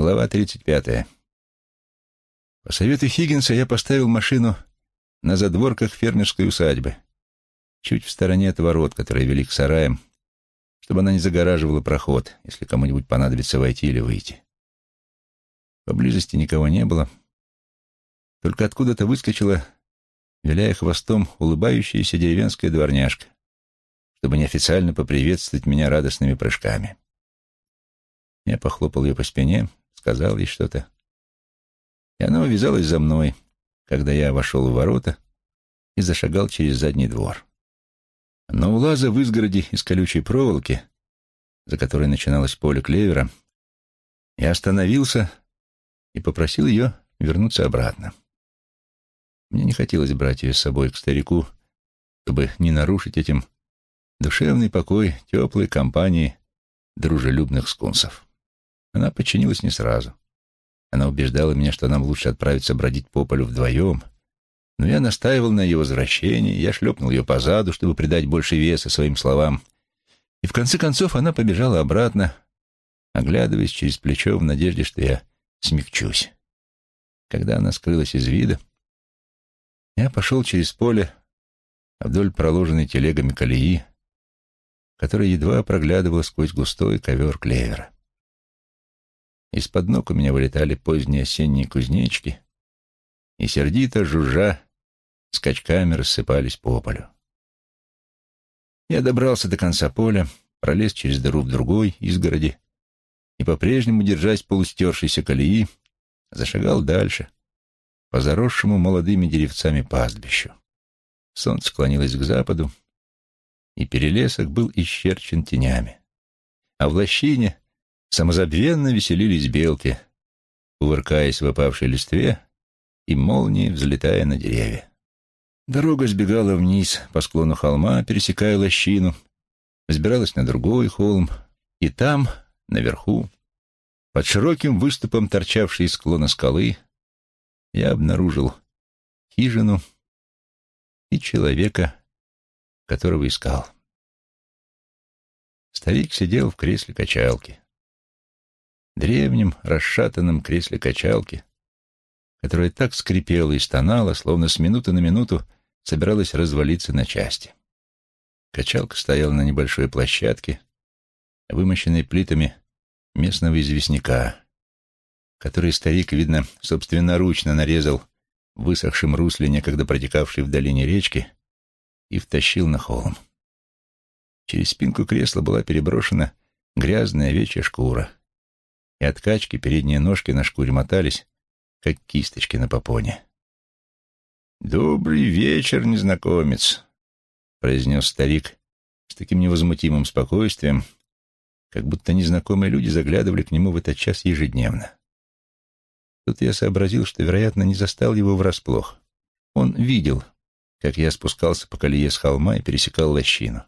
Глава 35. По совету Хиггинса я поставил машину на задворках фермерской усадьбы, чуть в стороне от ворот, которые вели к сараям, чтобы она не загораживала проход, если кому-нибудь понадобится войти или выйти. Поблизости никого не было, только откуда-то выскочила, виляя хвостом, улыбающаяся деревенская дворняжка, чтобы неофициально поприветствовать меня радостными прыжками. Я похлопал ее по спине, сказал ей что-то. И она увязалась за мной, когда я вошел в ворота и зашагал через задний двор. Но у лаза в изгороди из колючей проволоки, за которой начиналось поле клевера, я остановился и попросил ее вернуться обратно. Мне не хотелось брать ее с собой к старику, чтобы не нарушить этим душевный покой теплой компании дружелюбных скунсов. Она подчинилась не сразу. Она убеждала меня, что нам лучше отправиться бродить по полю вдвоем, но я настаивал на ее возвращении, я шлепнул ее по заду, чтобы придать больше веса своим словам, и в конце концов она побежала обратно, оглядываясь через плечо в надежде, что я смягчусь. Когда она скрылась из вида, я пошел через поле вдоль проложенной телегами колеи, которая едва проглядывала сквозь густой ковер клевера. Из-под ног у меня вылетали поздние осенние кузнечки, и сердито жужжа скачками рассыпались по полю. Я добрался до конца поля, пролез через дыру в другой изгороди и, по-прежнему держась полустершейся колеи, зашагал дальше, по заросшему молодыми деревцами пастбищу. Солнце склонилось к западу, и перелесок был исчерчен тенями. А в лощине Самозабвенно веселились белки, кувыркаясь в опавшей листве и молнии взлетая на деревья. Дорога сбегала вниз по склону холма, пересекая лощину, взбиралась на другой холм, и там, наверху, под широким выступом, торчавшей из склона скалы, я обнаружил хижину и человека, которого искал. Старик сидел в кресле качалки древнем расшатанном кресле качалки, которое так скрипело и стонало, словно с минуты на минуту собиралась развалиться на части. Качалка стояла на небольшой площадке, вымощенной плитами местного известняка, который старик, видно, собственноручно нарезал в высохшем русле, некогда протекавшей в долине речки, и втащил на холм. Через спинку кресла была переброшена грязная овечья шкура, и от качки передние ножки на шкуре мотались, как кисточки на попоне. «Добрый вечер, незнакомец», — произнес старик с таким невозмутимым спокойствием, как будто незнакомые люди заглядывали к нему в этот час ежедневно. Тут я сообразил, что, вероятно, не застал его врасплох. Он видел, как я спускался по колее с холма и пересекал лощину.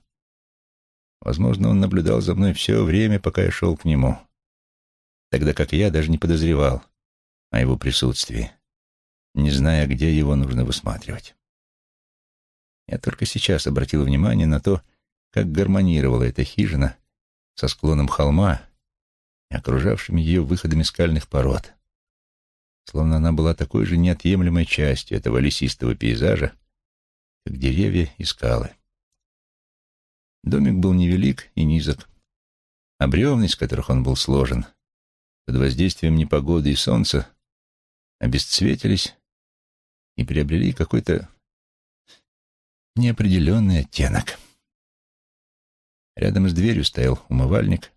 Возможно, он наблюдал за мной все время, пока я шел к нему тогда как я даже не подозревал о его присутствии, не зная, где его нужно высматривать. Я только сейчас обратил внимание на то, как гармонировала эта хижина со склоном холма и окружавшими ее выходами скальных пород, словно она была такой же неотъемлемой частью этого лесистого пейзажа, как деревья и скалы. Домик был невелик и низок, а бревна, из которых он был сложен, под воздействием непогоды и солнца обесцветились и приобрели какой-то неопределенный оттенок. Рядом с дверью стоял умывальник,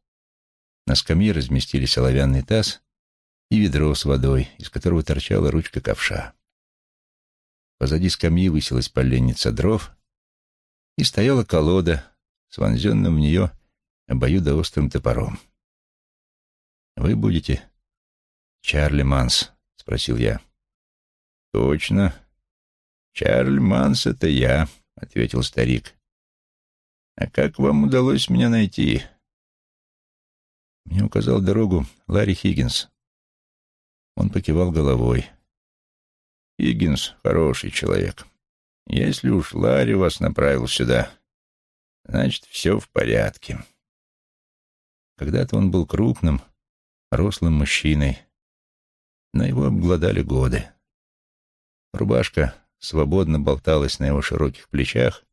на скамье разместились оловянный таз и ведро с водой, из которого торчала ручка ковша. Позади скамьи высилась поленница дров, и стояла колода с вонзенным в нее обоюдоострым топором. «Вы будете Чарли Манс?» — спросил я. «Точно. Чарли Манс — это я», — ответил старик. «А как вам удалось меня найти?» Мне указал дорогу Ларри Хиггинс. Он покивал головой. «Хиггинс — хороший человек. Если уж Ларри вас направил сюда, значит, все в порядке». Когда-то он был крупным, рослым мужчиной, но его обглодали годы. Рубашка свободно болталась на его широких плечах,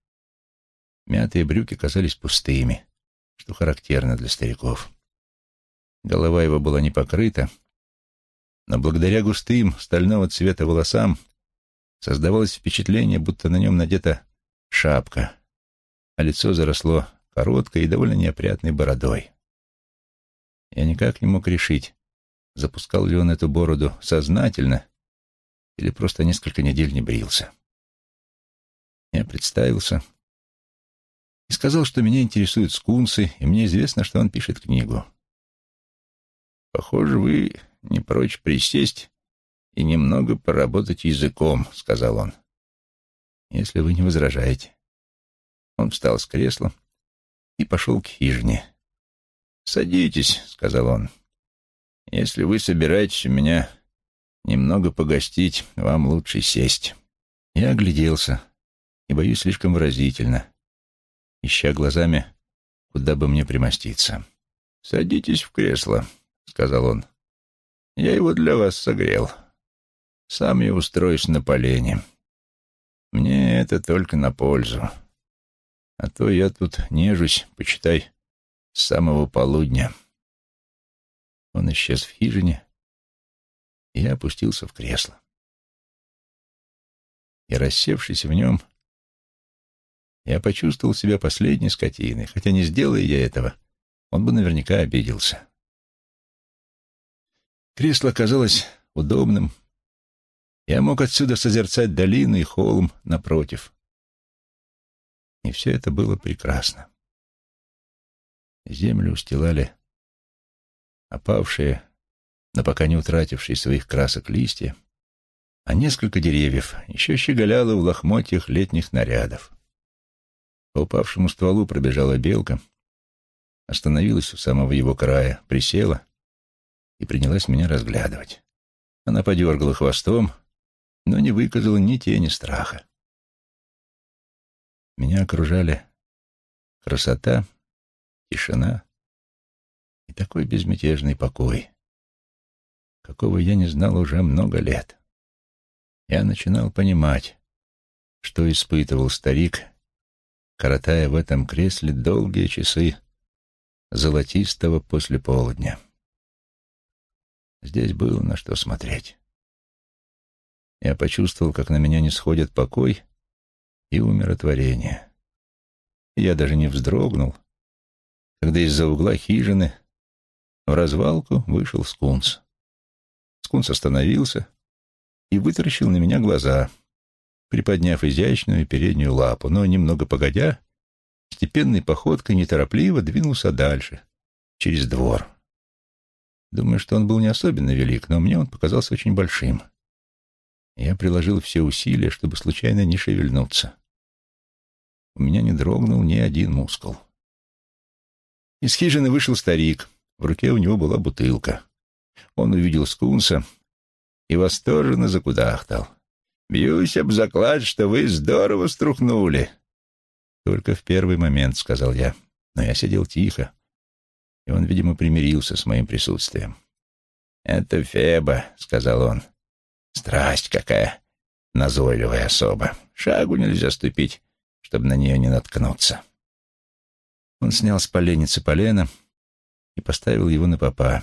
мятые брюки казались пустыми, что характерно для стариков. Голова его была не покрыта, но благодаря густым стального цвета волосам создавалось впечатление, будто на нем надета шапка, а лицо заросло короткой и довольно неопрятной бородой. Я никак не мог решить, запускал ли он эту бороду сознательно или просто несколько недель не брился. Я представился и сказал, что меня интересуют скунсы, и мне известно, что он пишет книгу. «Похоже, вы не прочь присесть и немного поработать языком», — сказал он. «Если вы не возражаете». Он встал с кресла и пошел к хижине. «Садитесь», — сказал он. «Если вы собираетесь у меня немного погостить, вам лучше сесть». Я огляделся и, боюсь, слишком выразительно, ища глазами, куда бы мне примоститься. «Садитесь в кресло», — сказал он. «Я его для вас согрел. Сам я устроюсь на полене. Мне это только на пользу. А то я тут нежусь, почитай, с самого полудня». Он исчез в хижине, и я опустился в кресло. И, рассевшись в нем, я почувствовал себя последней скотиной, хотя не сделая я этого, он бы наверняка обиделся. Кресло казалось удобным. Я мог отсюда созерцать долину и холм напротив. И все это было прекрасно. Землю устилали опавшие, но пока не утратившие своих красок листья, а несколько деревьев еще щеголяло в лохмотьях летних нарядов. По упавшему стволу пробежала белка, остановилась у самого его края, присела и принялась меня разглядывать. Она подергала хвостом, но не выказала ни тени страха. Меня окружали красота, тишина и такой безмятежный покой, какого я не знал уже много лет. Я начинал понимать, что испытывал старик, коротая в этом кресле долгие часы золотистого послеполудня. Здесь было на что смотреть. Я почувствовал, как на меня не сходят покой и умиротворение. Я даже не вздрогнул, когда из-за угла хижины в развалку вышел скунс. Скунс остановился и вытаращил на меня глаза, приподняв изящную переднюю лапу, но, немного погодя, степенной походкой неторопливо двинулся дальше, через двор. Думаю, что он был не особенно велик, но мне он показался очень большим. Я приложил все усилия, чтобы случайно не шевельнуться. У меня не дрогнул ни один мускул. Из хижины вышел старик. В руке у него была бутылка. Он увидел скунса и восторженно закудахтал. «Бьюсь об заклад, что вы здорово струхнули!» «Только в первый момент», — сказал я. Но я сидел тихо, и он, видимо, примирился с моим присутствием. «Это Феба», — сказал он. «Страсть какая назойливая особа. Шагу нельзя ступить, чтобы на нее не наткнуться». Он снял с поленницы полено и поставил его на попа.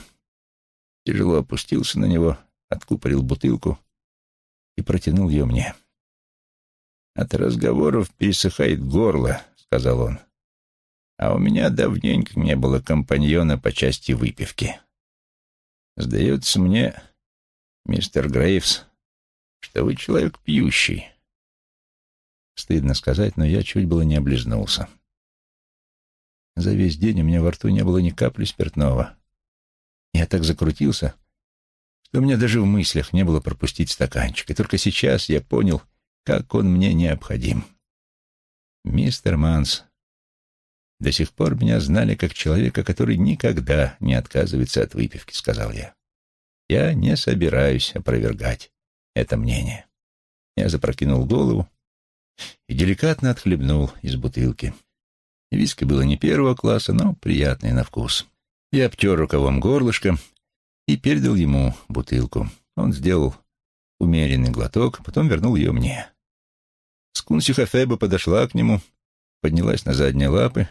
Тяжело опустился на него, откупорил бутылку и протянул ее мне. «От разговоров пересыхает горло», — сказал он. «А у меня давненько не было компаньона по части выпивки. Сдается мне, мистер Грейвс, что вы человек пьющий». Стыдно сказать, но я чуть было не облизнулся. За весь день у меня во рту не было ни капли спиртного. Я так закрутился, что у меня даже в мыслях не было пропустить стаканчик. И только сейчас я понял, как он мне необходим. Мистер Манс, до сих пор меня знали как человека, который никогда не отказывается от выпивки, сказал я. Я не собираюсь опровергать это мнение. Я запрокинул голову и деликатно отхлебнул из бутылки. Виски было не первого класса, но приятный на вкус. Я обтер рукавом горлышко и передал ему бутылку. Он сделал умеренный глоток, потом вернул ее мне. Скунсиха Феба подошла к нему, поднялась на задние лапы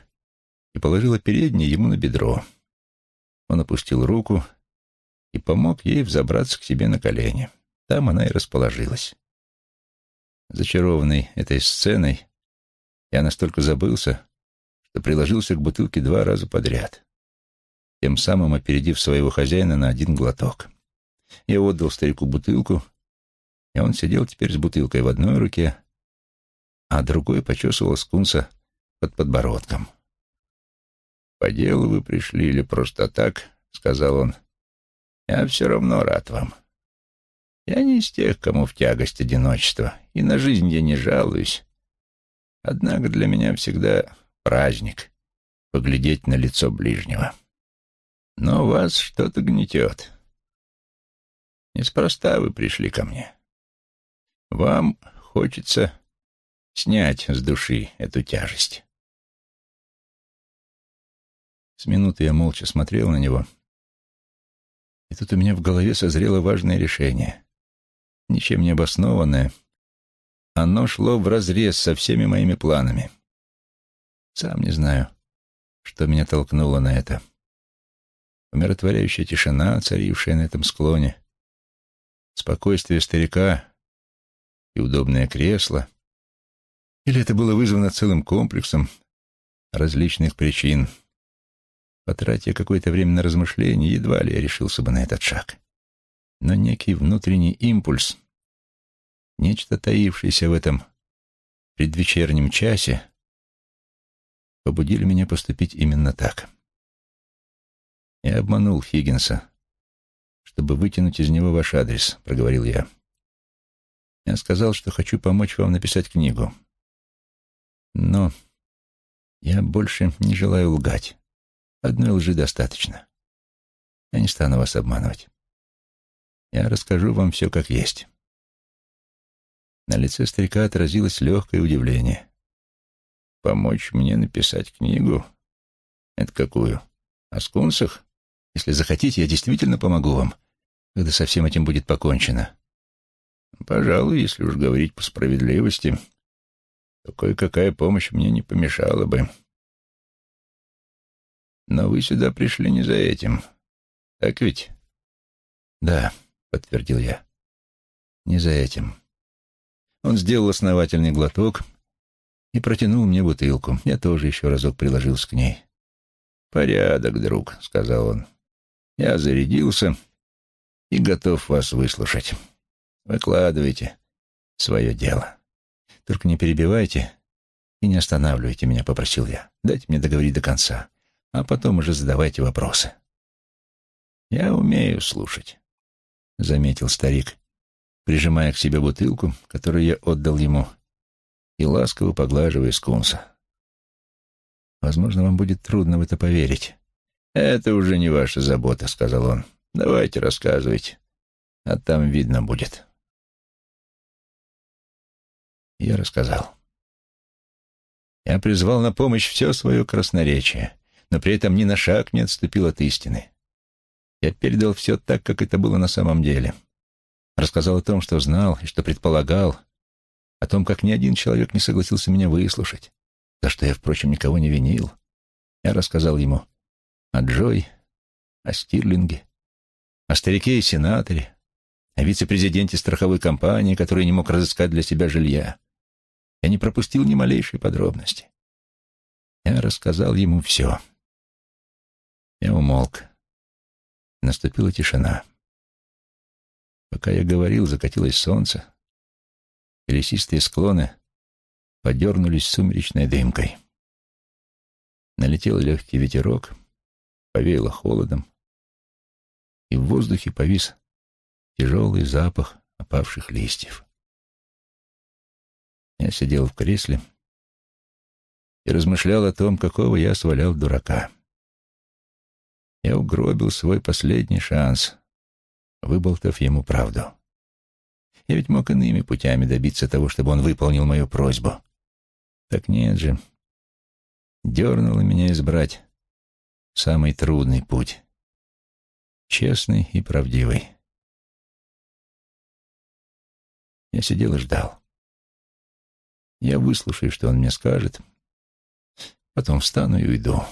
и положила передние ему на бедро. Он опустил руку и помог ей взобраться к себе на колени. Там она и расположилась. Зачарованный этой сценой, я настолько забылся, что приложился к бутылке два раза подряд, тем самым опередив своего хозяина на один глоток. Я отдал старику бутылку, и он сидел теперь с бутылкой в одной руке, а другой почесывал скунса под подбородком. «По делу вы пришли или просто так?» — сказал он. «Я все равно рад вам. Я не из тех, кому в тягость одиночество, и на жизнь я не жалуюсь. Однако для меня всегда праздник поглядеть на лицо ближнего. Но вас что-то гнетет. Неспроста вы пришли ко мне. Вам хочется снять с души эту тяжесть. С минуты я молча смотрел на него, и тут у меня в голове созрело важное решение. Ничем не обоснованное. Оно шло вразрез со всеми моими планами. Сам не знаю, что меня толкнуло на это. Умиротворяющая тишина, царившая на этом склоне, спокойствие старика и удобное кресло. Или это было вызвано целым комплексом различных причин. Потратя какое-то время на размышления, едва ли я решился бы на этот шаг. Но некий внутренний импульс, нечто таившееся в этом предвечернем часе, побудили меня поступить именно так. Я обманул Хиггинса, чтобы вытянуть из него ваш адрес, проговорил я. Я сказал, что хочу помочь вам написать книгу. Но я больше не желаю лгать. Одной лжи достаточно. Я не стану вас обманывать. Я расскажу вам все как есть. На лице старика отразилось легкое удивление. «Помочь мне написать книгу? Это какую? О скунсах? Если захотите, я действительно помогу вам, когда со всем этим будет покончено. Пожалуй, если уж говорить по справедливости, то кое-какая помощь мне не помешала бы. Но вы сюда пришли не за этим. Так ведь? Да, подтвердил я. Не за этим. Он сделал основательный глоток и протянул мне бутылку. Я тоже еще разок приложился к ней. «Порядок, друг», — сказал он. «Я зарядился и готов вас выслушать». Выкладывайте свое дело. Только не перебивайте и не останавливайте меня, попросил я. Дайте мне договорить до конца, а потом уже задавайте вопросы. Я умею слушать, заметил старик, прижимая к себе бутылку, которую я отдал ему, и ласково поглаживая скунса. Возможно, вам будет трудно в это поверить. Это уже не ваша забота, сказал он. Давайте рассказывайте, а там видно будет. Я рассказал. Я призвал на помощь все свое красноречие, но при этом ни на шаг не отступил от истины. Я передал все так, как это было на самом деле. Рассказал о том, что знал и что предполагал, о том, как ни один человек не согласился меня выслушать, за что я, впрочем, никого не винил. Я рассказал ему о Джой, о Стирлинге, о старике и сенаторе, о вице-президенте страховой компании, который не мог разыскать для себя жилья, я не пропустил ни малейшей подробности. Я рассказал ему все. Я умолк. Наступила тишина. Пока я говорил, закатилось солнце, лесистые склоны подернулись сумеречной дымкой. Налетел легкий ветерок, повеяло холодом, и в воздухе повис тяжелый запах опавших листьев. Я сидел в кресле и размышлял о том, какого я свалял дурака. Я угробил свой последний шанс, выболтав ему правду. Я ведь мог иными путями добиться того, чтобы он выполнил мою просьбу. Так нет же. Дернуло меня избрать самый трудный путь. честный и правдивый. Я сидел и ждал. Я выслушаю, что он мне скажет, потом встану и уйду.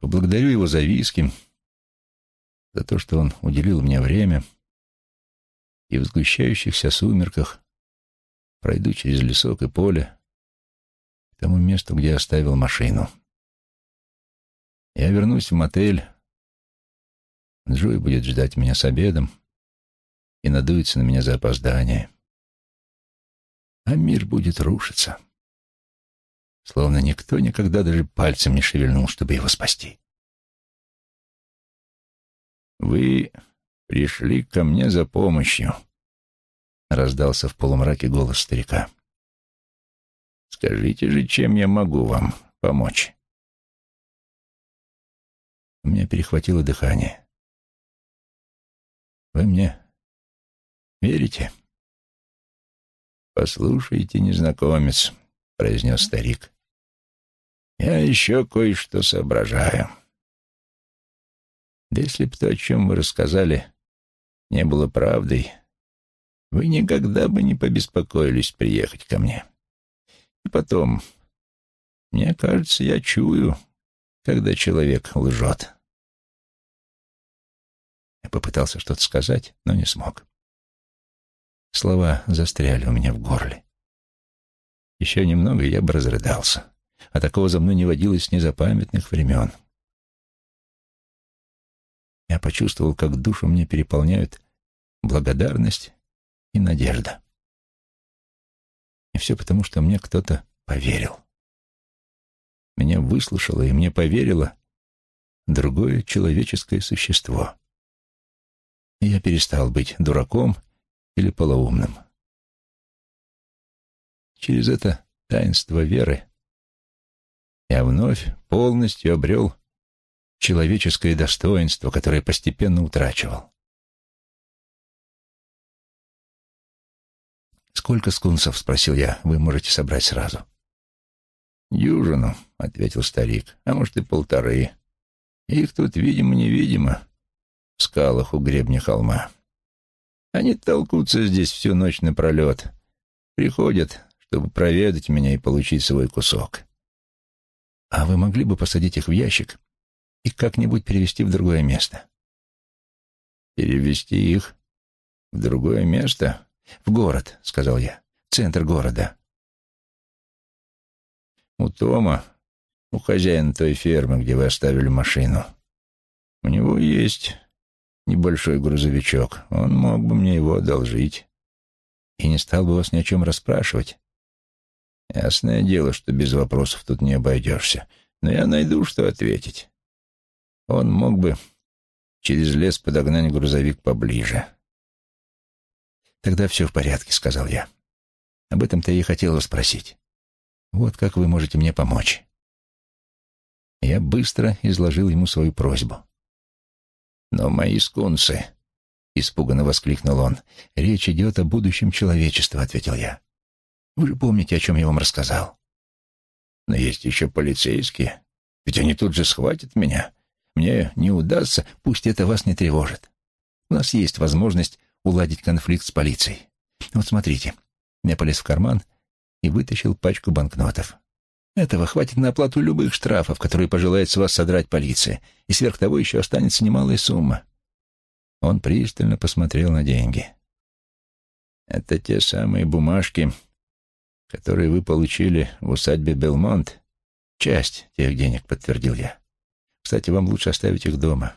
Поблагодарю его за виски, за то, что он уделил мне время, и в сгущающихся сумерках пройду через лесок и поле к тому месту, где оставил машину. Я вернусь в мотель. Джой будет ждать меня с обедом и надуется на меня за опоздание. А мир будет рушиться. Словно никто никогда даже пальцем не шевельнул, чтобы его спасти. «Вы пришли ко мне за помощью», — раздался в полумраке голос старика. «Скажите же, чем я могу вам помочь?» У меня перехватило дыхание. «Вы мне верите?» «Послушайте, незнакомец», — произнес старик. «Я еще кое-что соображаю. Да если бы то, о чем вы рассказали, не было правдой, вы никогда бы не побеспокоились приехать ко мне. И потом, мне кажется, я чую, когда человек лжет. Я попытался что-то сказать, но не смог. Слова застряли у меня в горле. Еще немного, я бы разрыдался. А такого за мной не водилось с незапамятных времен. Я почувствовал, как душу мне переполняют благодарность и надежда. И все потому, что мне кто-то поверил. Меня выслушало, и мне поверило другое человеческое существо. И я перестал быть дураком или полоумным. Через это таинство веры я вновь полностью обрел человеческое достоинство, которое постепенно утрачивал. «Сколько скунсов?» — спросил я. «Вы можете собрать сразу». «Дюжину», — ответил старик, — «а может и полторы. Их тут, видимо-невидимо, в скалах у гребня холма. Они толкутся здесь всю ночь напролет. Приходят, чтобы проведать меня и получить свой кусок. А вы могли бы посадить их в ящик и как-нибудь перевести в другое место. Перевести их в другое место? В город, сказал я. Центр города. У Тома, у хозяина той фермы, где вы оставили машину. У него есть небольшой грузовичок. Он мог бы мне его одолжить. И не стал бы вас ни о чем расспрашивать. Ясное дело, что без вопросов тут не обойдешься. Но я найду, что ответить. Он мог бы через лес подогнать грузовик поближе. «Тогда все в порядке», — сказал я. «Об этом-то я и хотел вас спросить. Вот как вы можете мне помочь». Я быстро изложил ему свою просьбу. «Но мои скунсы...» — испуганно воскликнул он. «Речь идет о будущем человечества», — ответил я. «Вы же помните, о чем я вам рассказал». «Но есть еще полицейские. Ведь они тут же схватят меня мне не удастся, пусть это вас не тревожит. У нас есть возможность уладить конфликт с полицией. Вот смотрите. Я полез в карман и вытащил пачку банкнотов. Этого хватит на оплату любых штрафов, которые пожелает с вас содрать полиция, и сверх того еще останется немалая сумма. Он пристально посмотрел на деньги. «Это те самые бумажки, которые вы получили в усадьбе Белмонт?» «Часть тех денег», — подтвердил я. Кстати, вам лучше оставить их дома.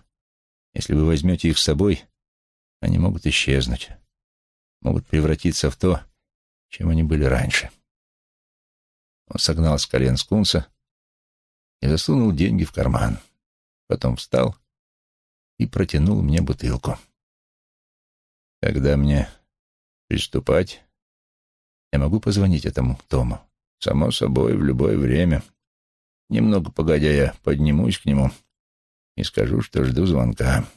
Если вы возьмете их с собой, они могут исчезнуть, могут превратиться в то, чем они были раньше. Он согнал с колен скунса и засунул деньги в карман. Потом встал и протянул мне бутылку. Когда мне приступать, я могу позвонить этому Тому. Само собой, в любое время. Немного погодя, я поднимусь к нему и скажу, что жду звонка.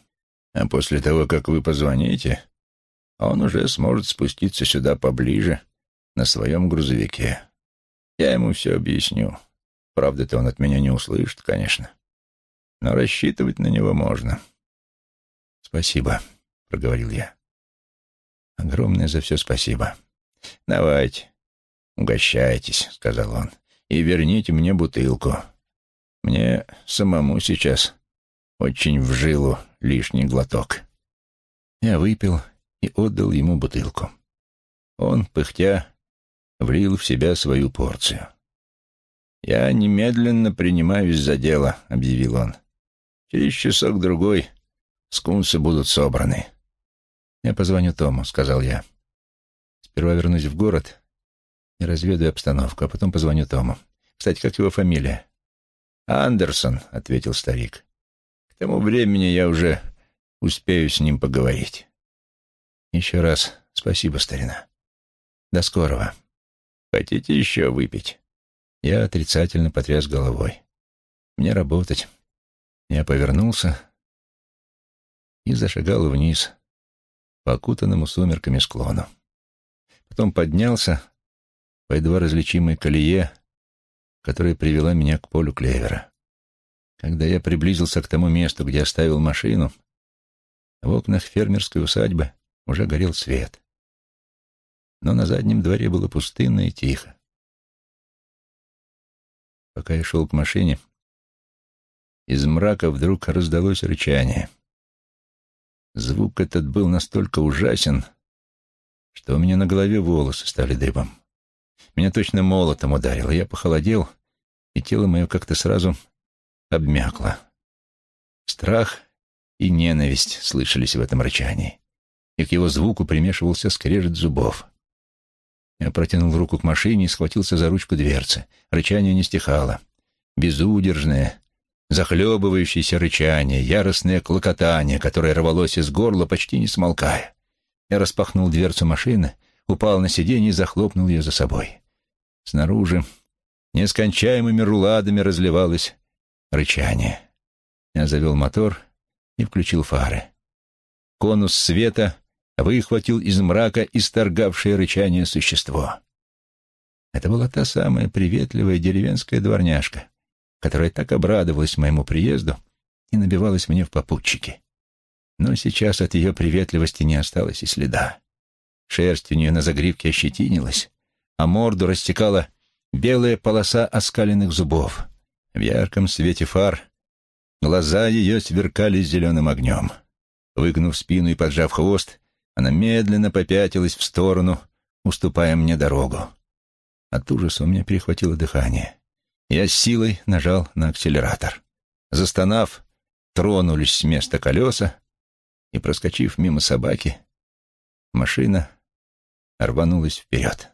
А после того, как вы позвоните, он уже сможет спуститься сюда поближе на своем грузовике. Я ему все объясню. Правда-то он от меня не услышит, конечно. Но рассчитывать на него можно. «Спасибо», — проговорил я. «Огромное за все спасибо. Давайте, угощайтесь», — сказал он, — «и верните мне бутылку. Мне самому сейчас очень в жилу лишний глоток». Я выпил и отдал ему бутылку. Он, пыхтя, влил в себя свою порцию. «Я немедленно принимаюсь за дело», — объявил он. «Через часок-другой скунсы будут собраны». «Я позвоню Тому», — сказал я. «Сперва вернусь в город и разведаю обстановку, а потом позвоню Тому. Кстати, как его фамилия?» «Андерсон», — ответил старик. «К тому времени я уже успею с ним поговорить». «Еще раз спасибо, старина. До скорого». «Хотите еще выпить?» Я отрицательно потряс головой. «Мне работать». Я повернулся и зашагал вниз по окутанному сумерками склону. Потом поднялся по едва различимой колее, которая привела меня к полю клевера. Когда я приблизился к тому месту, где оставил машину, в окнах фермерской усадьбы уже горел свет. Но на заднем дворе было пустынно и тихо. Пока я шел к машине, из мрака вдруг раздалось рычание. Звук этот был настолько ужасен, что у меня на голове волосы стали дыбом. Меня точно молотом ударило, я похолодел, и тело мое как-то сразу обмякло. Страх и ненависть слышались в этом рычании, и к его звуку примешивался скрежет зубов. Я протянул руку к машине и схватился за ручку дверцы. Рычание не стихало. Безудержное, захлебывающееся рычание, яростное клокотание, которое рвалось из горла, почти не смолкая. Я распахнул дверцу машины, упал на сиденье и захлопнул ее за собой. Снаружи нескончаемыми руладами разливалось рычание. Я завел мотор и включил фары. Конус света выхватил из мрака исторгавшее рычание существо. Это была та самая приветливая деревенская дворняжка, которая так обрадовалась моему приезду и набивалась мне в попутчики. Но сейчас от ее приветливости не осталось и следа. Шерсть у нее на загривке ощетинилась, а морду растекала белая полоса оскаленных зубов. В ярком свете фар глаза ее сверкали зеленым огнем. Выгнув спину и поджав хвост, она медленно попятилась в сторону, уступая мне дорогу. От ужаса у меня перехватило дыхание. Я с силой нажал на акселератор. Застонав, тронулись с места колеса, и, проскочив мимо собаки, машина рванулась вперед.